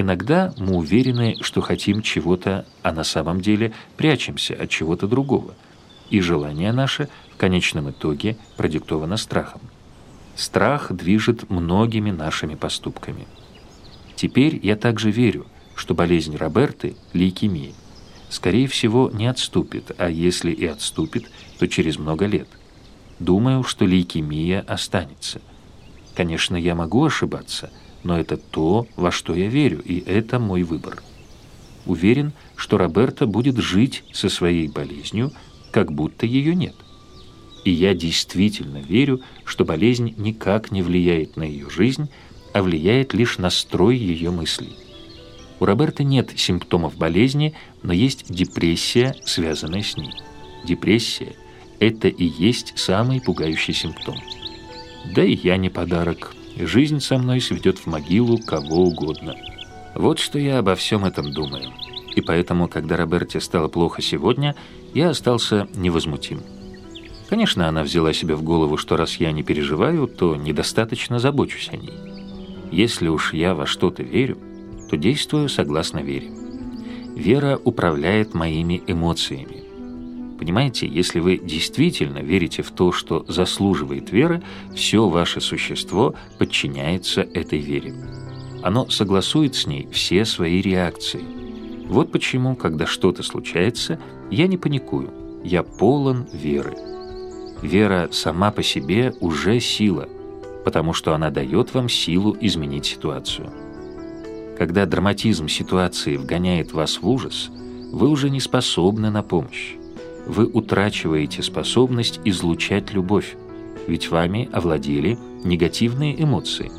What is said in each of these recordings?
Иногда мы уверены, что хотим чего-то, а на самом деле прячемся от чего-то другого. И желание наше в конечном итоге продиктовано страхом. Страх движет многими нашими поступками. Теперь я также верю, что болезнь Роберты – лейкемия. Скорее всего, не отступит, а если и отступит, то через много лет. Думаю, что лейкемия останется. Конечно, я могу ошибаться – но это то, во что я верю, и это мой выбор. Уверен, что Роберта будет жить со своей болезнью, как будто ее нет. И я действительно верю, что болезнь никак не влияет на ее жизнь, а влияет лишь на строй ее мыслей. У Роберта нет симптомов болезни, но есть депрессия, связанная с ней. Депрессия – это и есть самый пугающий симптом. Да и я не подарок, Жизнь со мной сведет в могилу кого угодно. Вот что я обо всем этом думаю. И поэтому, когда Роберте стало плохо сегодня, я остался невозмутим. Конечно, она взяла себе в голову, что раз я не переживаю, то недостаточно забочусь о ней. Если уж я во что-то верю, то действую согласно вере. Вера управляет моими эмоциями. Понимаете, если вы действительно верите в то, что заслуживает веры, все ваше существо подчиняется этой вере. Оно согласует с ней все свои реакции. Вот почему, когда что-то случается, я не паникую, я полон веры. Вера сама по себе уже сила, потому что она дает вам силу изменить ситуацию. Когда драматизм ситуации вгоняет вас в ужас, вы уже не способны на помощь вы утрачиваете способность излучать любовь, ведь вами овладели негативные эмоции.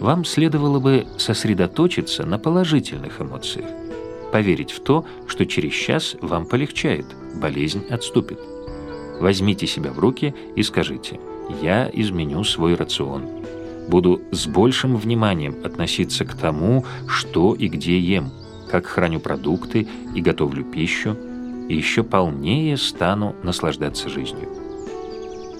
Вам следовало бы сосредоточиться на положительных эмоциях, поверить в то, что через час вам полегчает, болезнь отступит. Возьмите себя в руки и скажите «Я изменю свой рацион». Буду с большим вниманием относиться к тому, что и где ем, как храню продукты и готовлю пищу, и еще полнее стану наслаждаться жизнью.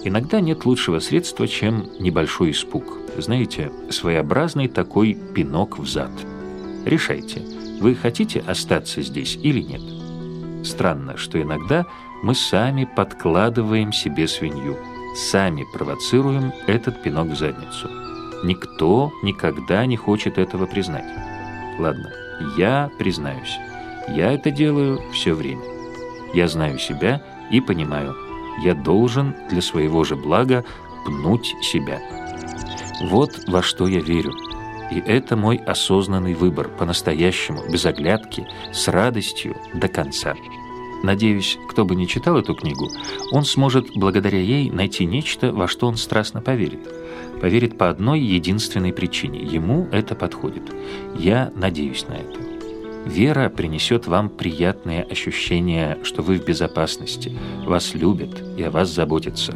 Иногда нет лучшего средства, чем небольшой испуг. Знаете, своеобразный такой пинок в зад. Решайте, вы хотите остаться здесь или нет. Странно, что иногда мы сами подкладываем себе свинью, сами провоцируем этот пинок в задницу. Никто никогда не хочет этого признать. Ладно, я признаюсь. Я это делаю все время. Я знаю себя и понимаю, я должен для своего же блага пнуть себя. Вот во что я верю. И это мой осознанный выбор, по-настоящему, без оглядки, с радостью до конца. Надеюсь, кто бы ни читал эту книгу, он сможет благодаря ей найти нечто, во что он страстно поверит. Поверит по одной единственной причине. Ему это подходит. Я надеюсь на это. Вера принесет вам приятные ощущения, что вы в безопасности, вас любят и о вас заботятся.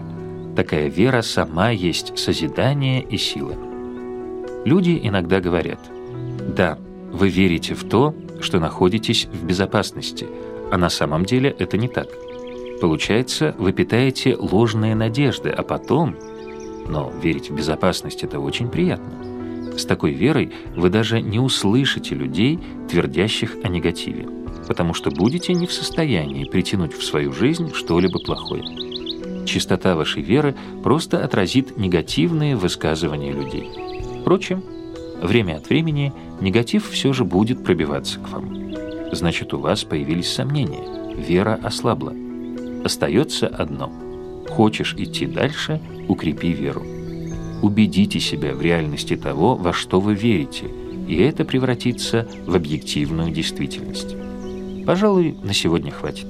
Такая вера сама есть созидание и сила. Люди иногда говорят, да, вы верите в то, что находитесь в безопасности, а на самом деле это не так. Получается, вы питаете ложные надежды, а потом... Но верить в безопасность – это очень приятно. С такой верой вы даже не услышите людей, твердящих о негативе, потому что будете не в состоянии притянуть в свою жизнь что-либо плохое. Чистота вашей веры просто отразит негативные высказывания людей. Впрочем, время от времени негатив все же будет пробиваться к вам. Значит, у вас появились сомнения, вера ослабла. Остается одно. Хочешь идти дальше – укрепи веру. Убедите себя в реальности того, во что вы верите, и это превратится в объективную действительность. Пожалуй, на сегодня хватит.